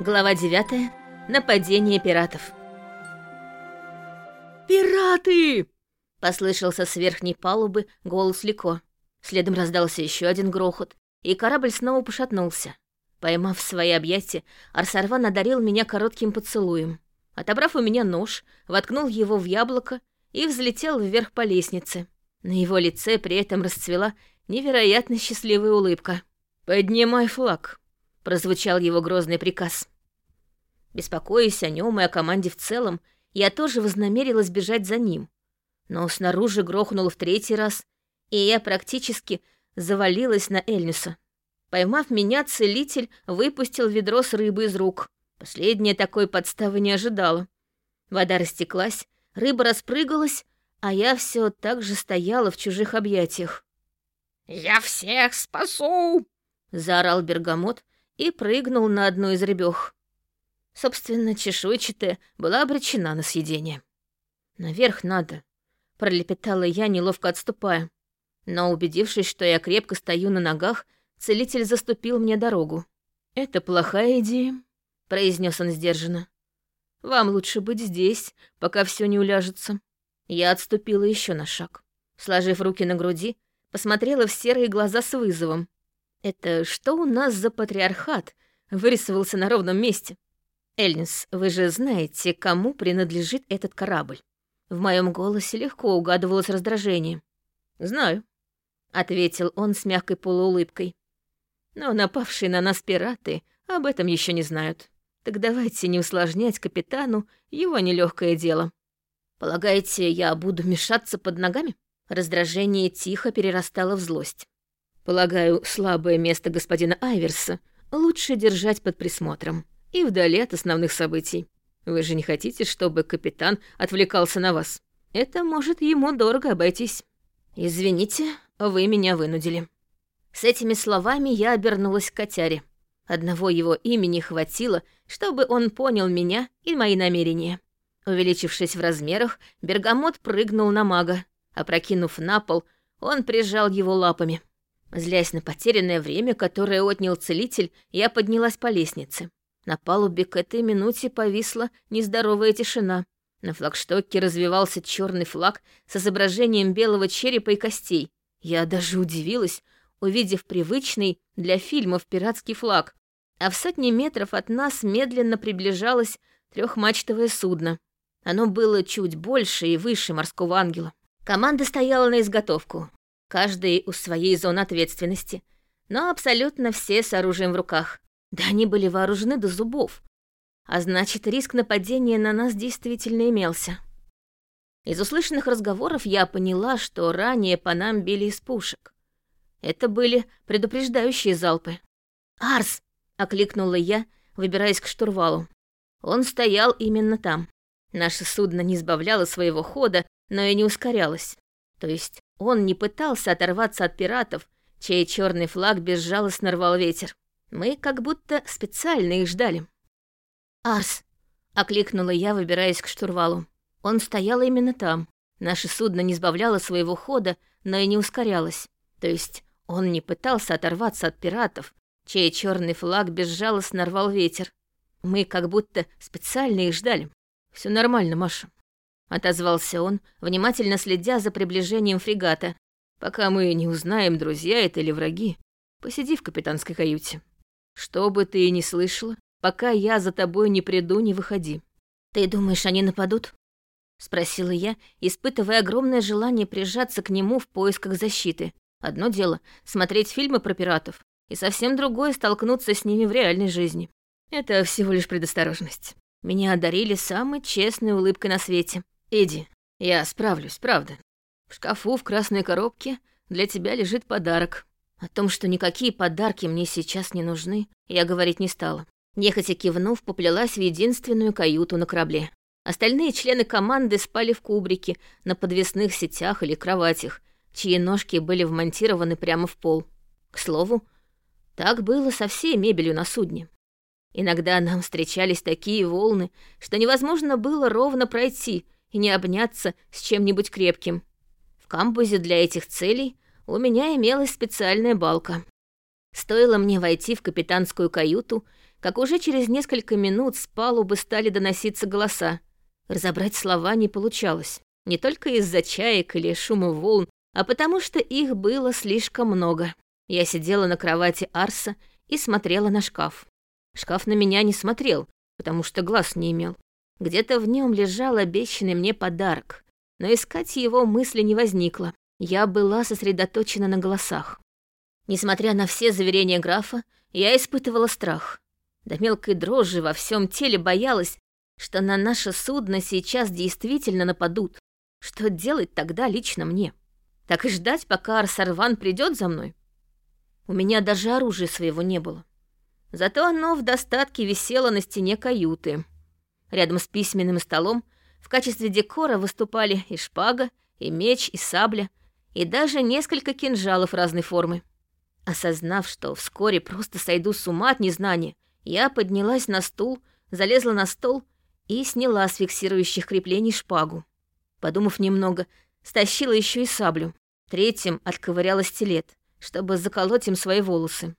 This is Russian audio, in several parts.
Глава 9. Нападение пиратов. «Пираты!» — послышался с верхней палубы голос Лико. Следом раздался еще один грохот, и корабль снова пошатнулся. Поймав свои объятия, Арсарван одарил меня коротким поцелуем. Отобрав у меня нож, воткнул его в яблоко и взлетел вверх по лестнице. На его лице при этом расцвела невероятно счастливая улыбка. «Поднимай флаг», — прозвучал его грозный приказ. Беспокоясь о нем и о команде в целом, я тоже вознамерилась бежать за ним. Но снаружи грохнуло в третий раз, и я практически завалилась на Эльнюса. Поймав меня, целитель выпустил ведро с рыбой из рук. Последняя такой подставы не ожидала. Вода растеклась, рыба распрыгалась, а я все так же стояла в чужих объятиях. «Я всех спасу!» — заорал Бергамот и прыгнул на одну из рыбёх. Собственно, чешуйчатая была обречена на съедение. «Наверх надо», — пролепетала я, неловко отступая. Но, убедившись, что я крепко стою на ногах, целитель заступил мне дорогу. «Это плохая идея», — произнес он сдержанно. «Вам лучше быть здесь, пока все не уляжется». Я отступила еще на шаг. Сложив руки на груди, посмотрела в серые глаза с вызовом. «Это что у нас за патриархат?» вырисовался на ровном месте. «Эльнис, вы же знаете, кому принадлежит этот корабль?» В моем голосе легко угадывалось раздражение. «Знаю», — ответил он с мягкой полуулыбкой. «Но напавшие на нас пираты об этом еще не знают. Так давайте не усложнять капитану его нелегкое дело. Полагаете, я буду мешаться под ногами?» Раздражение тихо перерастало в злость. «Полагаю, слабое место господина Айверса лучше держать под присмотром и вдали от основных событий. Вы же не хотите, чтобы капитан отвлекался на вас? Это может ему дорого обойтись. Извините, вы меня вынудили. С этими словами я обернулась к котяре. Одного его имени хватило, чтобы он понял меня и мои намерения. Увеличившись в размерах, бергамот прыгнул на мага. Опрокинув на пол, он прижал его лапами. Злясь на потерянное время, которое отнял целитель, я поднялась по лестнице. На палубе к этой минуте повисла нездоровая тишина. На флагштоке развивался черный флаг с изображением белого черепа и костей. Я даже удивилась, увидев привычный для фильмов пиратский флаг. А в сотни метров от нас медленно приближалось трехмачтовое судно. Оно было чуть больше и выше морского ангела. Команда стояла на изготовку, каждый у своей зоны ответственности, но абсолютно все с оружием в руках. Да они были вооружены до зубов. А значит, риск нападения на нас действительно имелся. Из услышанных разговоров я поняла, что ранее по нам били из пушек. Это были предупреждающие залпы. «Арс!» — окликнула я, выбираясь к штурвалу. Он стоял именно там. Наше судно не сбавляло своего хода, но и не ускорялось. То есть он не пытался оторваться от пиратов, чей черный флаг безжалостно рвал ветер. Мы как будто специально их ждали. «Арс!» — окликнула я, выбираясь к штурвалу. Он стоял именно там. Наше судно не сбавляло своего хода, но и не ускорялось. То есть он не пытался оторваться от пиратов, чей черный флаг безжалостно рвал ветер. Мы как будто специально их ждали. Все нормально, Маша», — отозвался он, внимательно следя за приближением фрегата. «Пока мы не узнаем, друзья это или враги, посиди в капитанской каюте». Что бы ты ни слышала, пока я за тобой не приду, не выходи. Ты думаешь, они нападут? Спросила я, испытывая огромное желание прижаться к нему в поисках защиты. Одно дело — смотреть фильмы про пиратов, и совсем другое — столкнуться с ними в реальной жизни. Это всего лишь предосторожность. Меня одарили самой честной улыбкой на свете. Эдди, я справлюсь, правда. В шкафу в красной коробке для тебя лежит подарок. О том, что никакие подарки мне сейчас не нужны, я говорить не стала. Нехотя кивнув, поплелась в единственную каюту на корабле. Остальные члены команды спали в кубрике, на подвесных сетях или кроватях, чьи ножки были вмонтированы прямо в пол. К слову, так было со всей мебелью на судне. Иногда нам встречались такие волны, что невозможно было ровно пройти и не обняться с чем-нибудь крепким. В камбузе для этих целей у меня имелась специальная балка. Стоило мне войти в капитанскую каюту, как уже через несколько минут с палубы стали доноситься голоса. Разобрать слова не получалось. Не только из-за чаек или шума волн, а потому что их было слишком много. Я сидела на кровати Арса и смотрела на шкаф. Шкаф на меня не смотрел, потому что глаз не имел. Где-то в нем лежал обещанный мне подарок, но искать его мысли не возникло. Я была сосредоточена на голосах. Несмотря на все заверения графа, я испытывала страх. До мелкой дрожи во всем теле боялась, что на наше судно сейчас действительно нападут. Что делать тогда лично мне? Так и ждать, пока Арсарван придет за мной? У меня даже оружия своего не было. Зато оно в достатке висело на стене каюты. Рядом с письменным столом в качестве декора выступали и шпага, и меч, и сабля, и даже несколько кинжалов разной формы. Осознав, что вскоре просто сойду с ума от незнания, я поднялась на стул, залезла на стол и сняла с фиксирующих креплений шпагу. Подумав немного, стащила еще и саблю. Третьим отковыряла стилет, чтобы заколоть им свои волосы.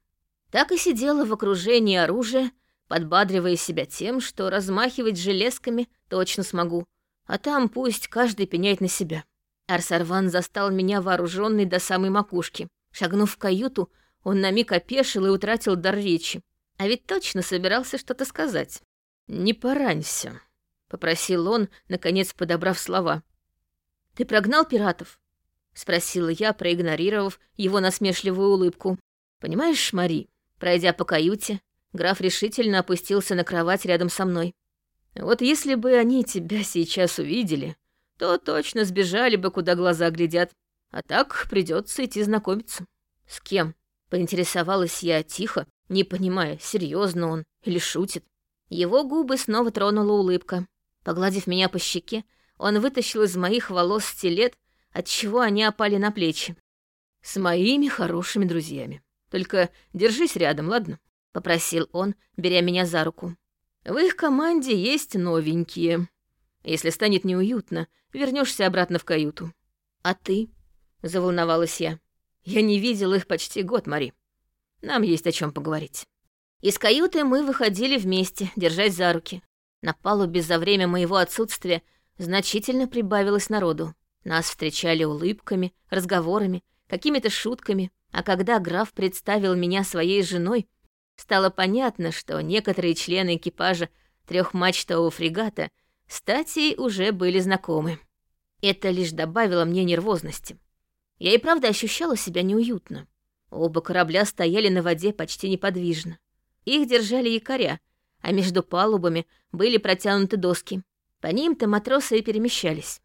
Так и сидела в окружении оружия, подбадривая себя тем, что размахивать железками точно смогу, а там пусть каждый пеняет на себя. Арсарван застал меня вооруженный до самой макушки. Шагнув в каюту, он на миг опешил и утратил дар речи. А ведь точно собирался что-то сказать. «Не поранься», — попросил он, наконец подобрав слова. «Ты прогнал пиратов?» — спросила я, проигнорировав его насмешливую улыбку. «Понимаешь, Мари, Пройдя по каюте, граф решительно опустился на кровать рядом со мной. «Вот если бы они тебя сейчас увидели, то точно сбежали бы, куда глаза глядят. А так придется идти знакомиться». «С кем?» — поинтересовалась я тихо, не понимая, серьезно он или шутит. Его губы снова тронула улыбка. Погладив меня по щеке, он вытащил из моих волос стилет, отчего они опали на плечи. «С моими хорошими друзьями», только держись рядом, ладно?» — попросил он, беря меня за руку. «В их команде есть новенькие. Если станет неуютно, вернешься обратно в каюту». «А ты?» — заволновалась я. «Я не видел их почти год, Мари. Нам есть о чем поговорить». Из каюты мы выходили вместе, держась за руки. На палубе за время моего отсутствия значительно прибавилось народу. Нас встречали улыбками, разговорами, какими-то шутками. А когда граф представил меня своей женой, стало понятно, что некоторые члены экипажа трехмачтового фрегата с уже были знакомы. Это лишь добавило мне нервозности. Я и правда ощущала себя неуютно. Оба корабля стояли на воде почти неподвижно. Их держали якоря, а между палубами были протянуты доски. По ним-то матросы и перемещались.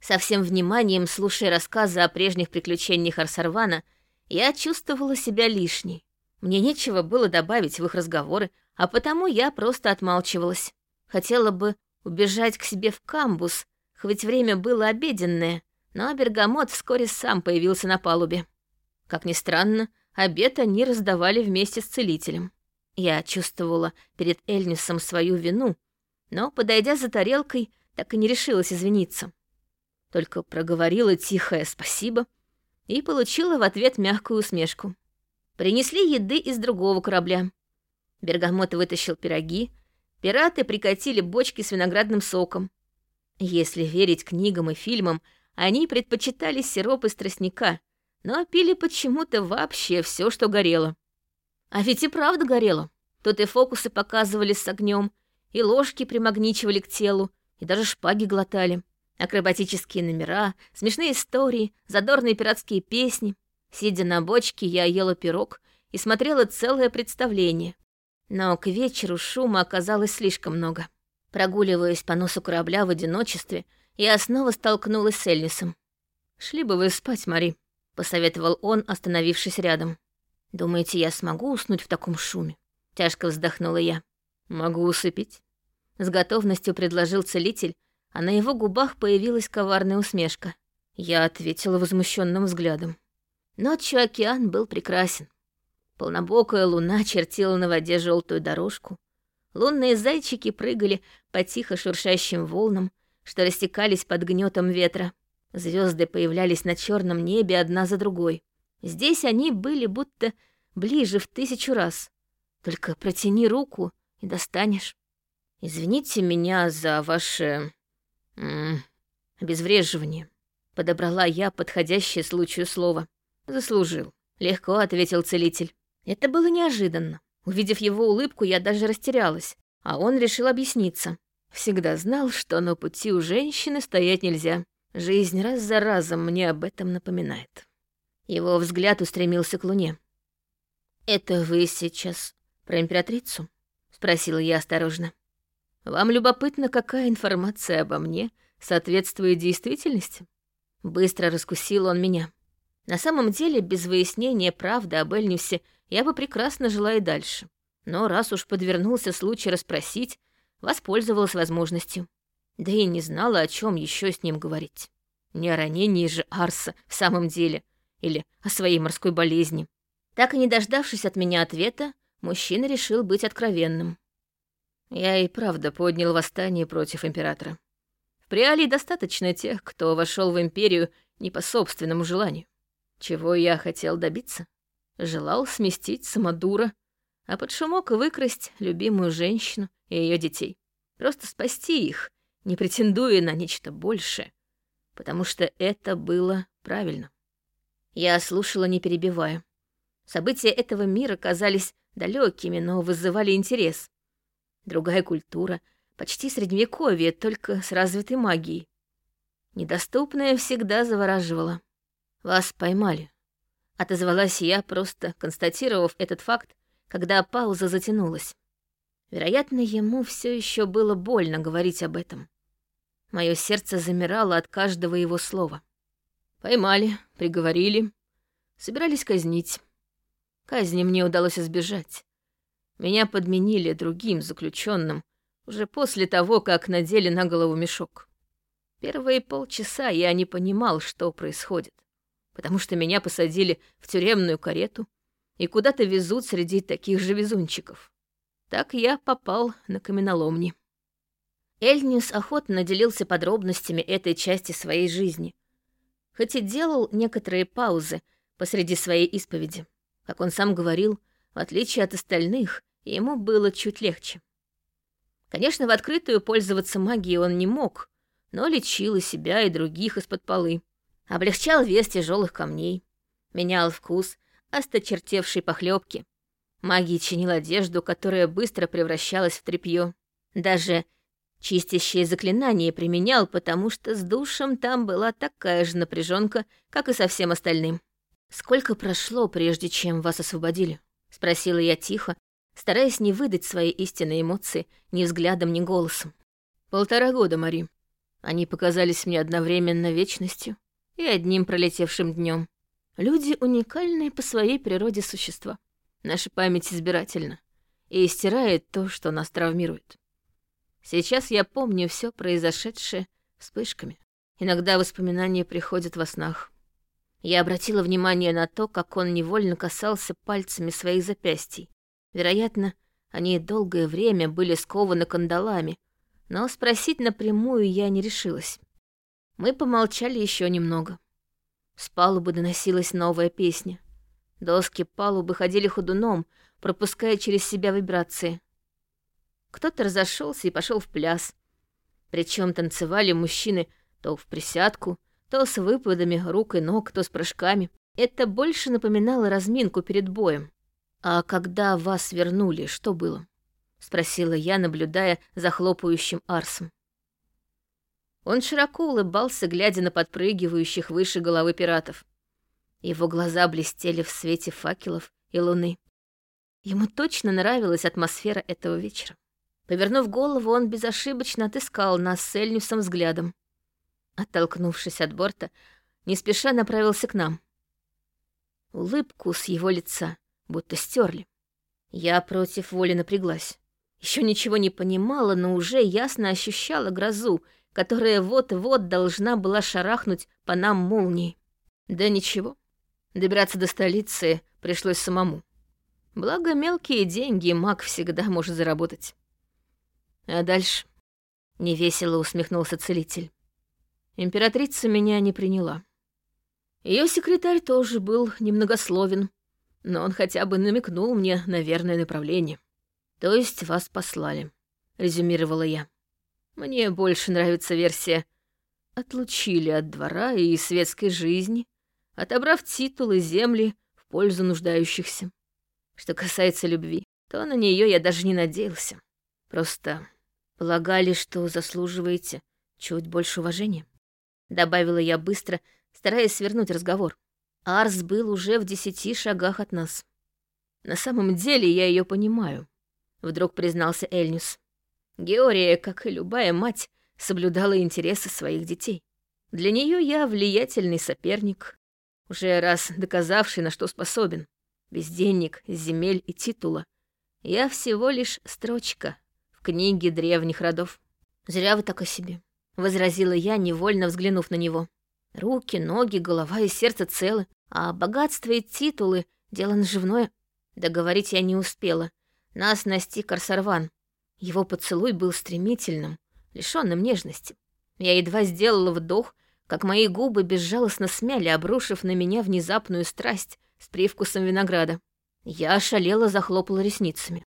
Со всем вниманием, слушая рассказы о прежних приключениях Арсарвана, я чувствовала себя лишней. Мне нечего было добавить в их разговоры, а потому я просто отмалчивалась. Хотела бы убежать к себе в камбус, хоть время было обеденное, но Бергамот вскоре сам появился на палубе. Как ни странно, обед они раздавали вместе с целителем. Я чувствовала перед Эльнисом свою вину, но, подойдя за тарелкой, так и не решилась извиниться. Только проговорила тихое «спасибо», и получила в ответ мягкую усмешку. Принесли еды из другого корабля. Бергамот вытащил пироги, пираты прикатили бочки с виноградным соком. Если верить книгам и фильмам, они предпочитали сироп из тростника, но пили почему-то вообще все, что горело. А ведь и правда горело. Тут и фокусы показывали с огнем, и ложки примагничивали к телу, и даже шпаги глотали. Акробатические номера, смешные истории, задорные пиратские песни. Сидя на бочке, я ела пирог и смотрела целое представление. Но к вечеру шума оказалось слишком много. Прогуливаясь по носу корабля в одиночестве, я снова столкнулась с Эльнисом. «Шли бы вы спать, Мари», — посоветовал он, остановившись рядом. «Думаете, я смогу уснуть в таком шуме?» Тяжко вздохнула я. «Могу усыпить», — с готовностью предложил целитель, а на его губах появилась коварная усмешка. Я ответила возмущенным взглядом. Ночью океан был прекрасен. Полнобокая луна чертила на воде желтую дорожку. Лунные зайчики прыгали по тихо шуршащим волнам, что растекались под гнетом ветра. Звезды появлялись на черном небе одна за другой. Здесь они были будто ближе в тысячу раз. Только протяни руку и достанешь. Извините меня за ваше... М обезвреживание. Подобрала я подходящее случаю слово. Заслужил. Легко ответил целитель. Это было неожиданно. Увидев его улыбку, я даже растерялась, а он решил объясниться. Всегда знал, что на пути у женщины стоять нельзя. Жизнь раз за разом мне об этом напоминает. Его взгляд устремился к луне. «Это вы сейчас про императрицу?» — спросила я осторожно. «Вам любопытно, какая информация обо мне соответствует действительности?» Быстро раскусил он меня. На самом деле, без выяснения правды об Эльнюсе я бы прекрасно жила и дальше. Но раз уж подвернулся случай расспросить, воспользовалась возможностью. Да и не знала, о чем еще с ним говорить. Не о ранении же Арса в самом деле, или о своей морской болезни. Так и не дождавшись от меня ответа, мужчина решил быть откровенным. Я и правда поднял восстание против императора. В Приалии достаточно тех, кто вошел в империю не по собственному желанию. Чего я хотел добиться? Желал сместить Самодура, а под шумок выкрасть любимую женщину и ее детей. Просто спасти их, не претендуя на нечто большее, потому что это было правильно. Я слушала, не перебивая. События этого мира казались далекими, но вызывали интерес. Другая культура, почти средневековье, только с развитой магией. Недоступное всегда завораживало. Вас поймали. Отозвалась я, просто констатировав этот факт, когда пауза затянулась. Вероятно, ему все еще было больно говорить об этом. Мое сердце замирало от каждого его слова. Поймали, приговорили, собирались казнить. Казни мне удалось избежать. Меня подменили другим заключенным уже после того, как надели на голову мешок. Первые полчаса я не понимал, что происходит, потому что меня посадили в тюремную карету и куда-то везут среди таких же везунчиков. Так я попал на каменоломни. Эльнис охотно делился подробностями этой части своей жизни, хоть и делал некоторые паузы посреди своей исповеди. Как он сам говорил, в отличие от остальных, ему было чуть легче. Конечно, в открытую пользоваться магией он не мог, но лечил и себя, и других из-под полы. Облегчал вес тяжелых камней, менял вкус осточертевшей похлебки. Магией чинил одежду, которая быстро превращалась в тряпье. Даже чистящее заклинание применял, потому что с душем там была такая же напряженка, как и со всем остальным. «Сколько прошло, прежде чем вас освободили?» — спросила я тихо, стараясь не выдать свои истинные эмоции ни взглядом, ни голосом. «Полтора года, Мари. Они показались мне одновременно вечностью и одним пролетевшим днем. Люди уникальные по своей природе существа. Наша память избирательна и стирает то, что нас травмирует. Сейчас я помню все произошедшее вспышками. Иногда воспоминания приходят во снах. Я обратила внимание на то, как он невольно касался пальцами своих запястий. Вероятно, они долгое время были скованы кандалами, но спросить напрямую я не решилась. Мы помолчали еще немного. С палубы доносилась новая песня. Доски палубы ходили ходуном, пропуская через себя вибрации. Кто-то разошелся и пошел в пляс. Причем танцевали мужчины то в присядку, то с выпадами рук и ног, то с прыжками. Это больше напоминало разминку перед боем. «А когда вас вернули, что было?» — спросила я, наблюдая за хлопающим арсом. Он широко улыбался, глядя на подпрыгивающих выше головы пиратов. Его глаза блестели в свете факелов и луны. Ему точно нравилась атмосфера этого вечера. Повернув голову, он безошибочно отыскал нас с Эльнюсом взглядом. Оттолкнувшись от борта, не спеша направился к нам. Улыбку с его лица будто стерли. Я против воли напряглась. Еще ничего не понимала, но уже ясно ощущала грозу, которая вот-вот должна была шарахнуть по нам молнией. Да ничего. Добираться до столицы пришлось самому. Благо, мелкие деньги маг всегда может заработать. А дальше невесело усмехнулся целитель. Императрица меня не приняла. Ее секретарь тоже был немногословен. но он хотя бы намекнул мне на верное направление. То есть вас послали, резюмировала я. Мне больше нравится версия «отлучили от двора и светской жизни, отобрав титулы земли в пользу нуждающихся». Что касается любви, то на нее я даже не надеялся. Просто полагали, что заслуживаете чуть больше уважения. Добавила я быстро, стараясь свернуть разговор. Арс был уже в десяти шагах от нас. На самом деле я ее понимаю, вдруг признался Эльнюс. Георгия, как и любая мать, соблюдала интересы своих детей. Для нее я влиятельный соперник, уже раз доказавший, на что способен. Безденник, земель и титула. Я всего лишь строчка в книге древних родов. Зря вы так о себе, — возразила я, невольно взглянув на него. Руки, ноги, голова и сердце целы, а богатство и титулы — дело наживное. Договорить я не успела. Нас настиг Арсарван. Его поцелуй был стремительным, лишённым нежности. Я едва сделала вдох, как мои губы безжалостно смяли, обрушив на меня внезапную страсть с привкусом винограда. Я ошалела, захлопала ресницами.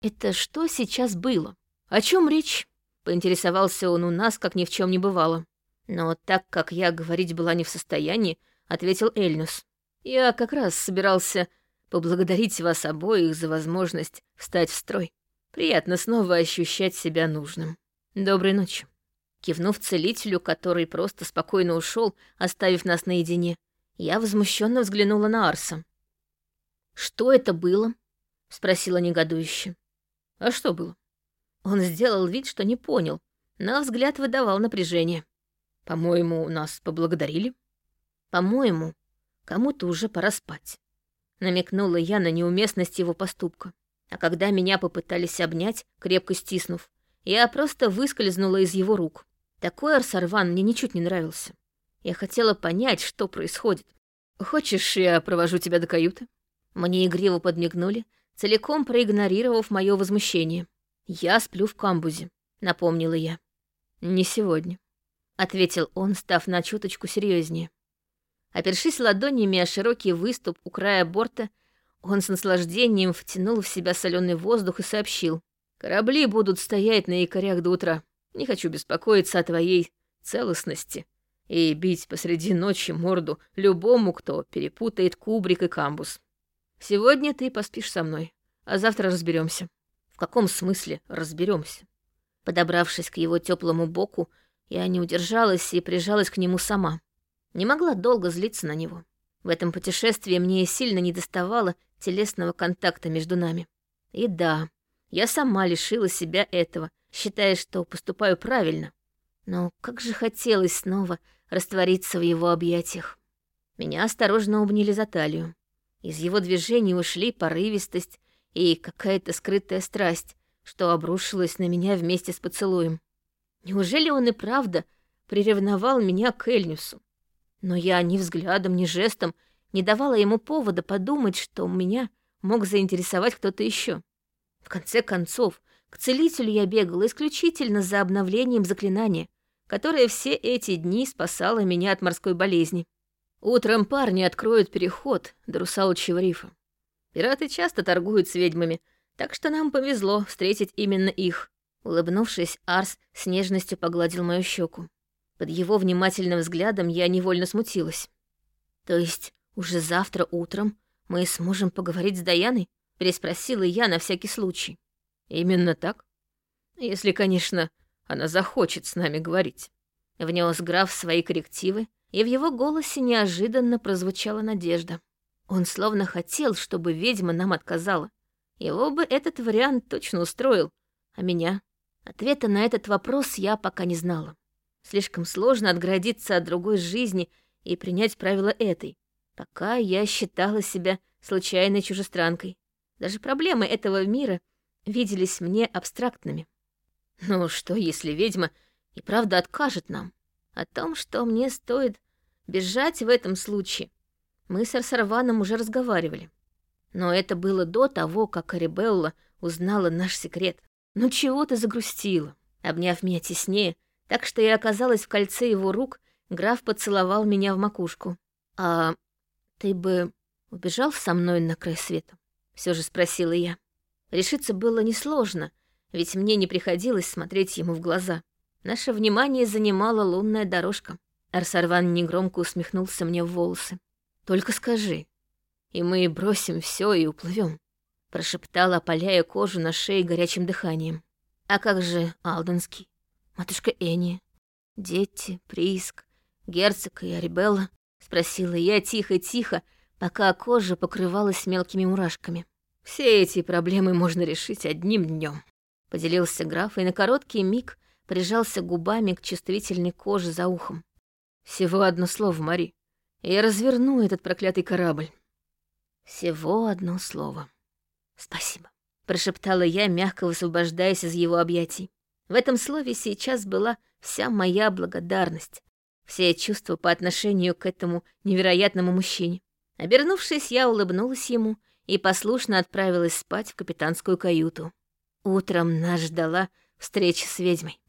«Это что сейчас было? О чем речь?» Поинтересовался он у нас, как ни в чем не бывало. Но так как я говорить была не в состоянии, ответил Эльнус. Я как раз собирался поблагодарить вас обоих за возможность встать в строй. Приятно снова ощущать себя нужным. Доброй ночи. Кивнув целителю, который просто спокойно ушел, оставив нас наедине, я возмущенно взглянула на Арса. «Что это было?» — спросила негодующе. «А что было?» Он сделал вид, что не понял, но взгляд выдавал напряжение. По-моему, нас поблагодарили. По-моему, кому-то уже пора спать. Намекнула я на неуместность его поступка. А когда меня попытались обнять, крепко стиснув, я просто выскользнула из его рук. Такой Арсарван мне ничуть не нравился. Я хотела понять, что происходит. «Хочешь, я провожу тебя до каюты?» Мне игриво подмигнули, целиком проигнорировав мое возмущение. «Я сплю в камбузе», — напомнила я. «Не сегодня». — ответил он, став на чуточку серьезнее. Опершись ладонями о широкий выступ у края борта, он с наслаждением втянул в себя соленый воздух и сообщил. «Корабли будут стоять на якорях до утра. Не хочу беспокоиться о твоей целостности и бить посреди ночи морду любому, кто перепутает кубрик и камбус. Сегодня ты поспишь со мной, а завтра разберемся. В каком смысле разберемся? Подобравшись к его теплому боку, я не удержалась и прижалась к нему сама. Не могла долго злиться на него. В этом путешествии мне сильно недоставало телесного контакта между нами. И да, я сама лишила себя этого, считая, что поступаю правильно. Но как же хотелось снова раствориться в его объятиях. Меня осторожно обняли за талию. Из его движений ушли порывистость и какая-то скрытая страсть, что обрушилась на меня вместе с поцелуем. Неужели он и правда приревновал меня к Эльнюсу? Но я ни взглядом, ни жестом не давала ему повода подумать, что меня мог заинтересовать кто-то еще. В конце концов, к целителю я бегала исключительно за обновлением заклинания, которое все эти дни спасало меня от морской болезни. Утром парни откроют переход до русалочьего рифа. Пираты часто торгуют с ведьмами, так что нам повезло встретить именно их. Улыбнувшись, Арс с нежностью погладил мою щеку. Под его внимательным взглядом я невольно смутилась. «То есть уже завтра утром мы сможем поговорить с Даяной?» — переспросила я на всякий случай. «Именно так. Если, конечно, она захочет с нами говорить». Внес граф свои коррективы, и в его голосе неожиданно прозвучала надежда. Он словно хотел, чтобы ведьма нам отказала. Его бы этот вариант точно устроил, а меня Ответа на этот вопрос я пока не знала. Слишком сложно отгородиться от другой жизни и принять правила этой. Пока я считала себя случайной чужестранкой. Даже проблемы этого мира виделись мне абстрактными. Ну что, если ведьма и правда откажет нам? О том, что мне стоит бежать в этом случае, мы с Арсарваном уже разговаривали. Но это было до того, как Арибелла узнала наш секрет. «Ну чего ты загрустила?» Обняв меня теснее, так что я оказалась в кольце его рук, граф поцеловал меня в макушку. «А ты бы убежал со мной на край света? Все же спросила я. Решиться было несложно, ведь мне не приходилось смотреть ему в глаза. Наше внимание занимала лунная дорожка. Арсарван негромко усмехнулся мне в волосы. «Только скажи, и мы бросим все и уплывем, прошептала, опаляя кожу на шее горячим дыханием. «А как же Алденский, матушка Эни, дети, Прииск, герцог и Арибелла?» — спросила я тихо-тихо, пока кожа покрывалась мелкими мурашками. «Все эти проблемы можно решить одним днем, поделился граф и на короткий миг прижался губами к чувствительной коже за ухом. «Всего одно слово, Мари, я разверну этот проклятый корабль». «Всего одно слово. Спасибо», — прошептала я, мягко высвобождаясь из его объятий. В этом слове сейчас была вся моя благодарность, все чувства по отношению к этому невероятному мужчине. Обернувшись, я улыбнулась ему и послушно отправилась спать в капитанскую каюту. Утром нас ждала встреча с ведьмой.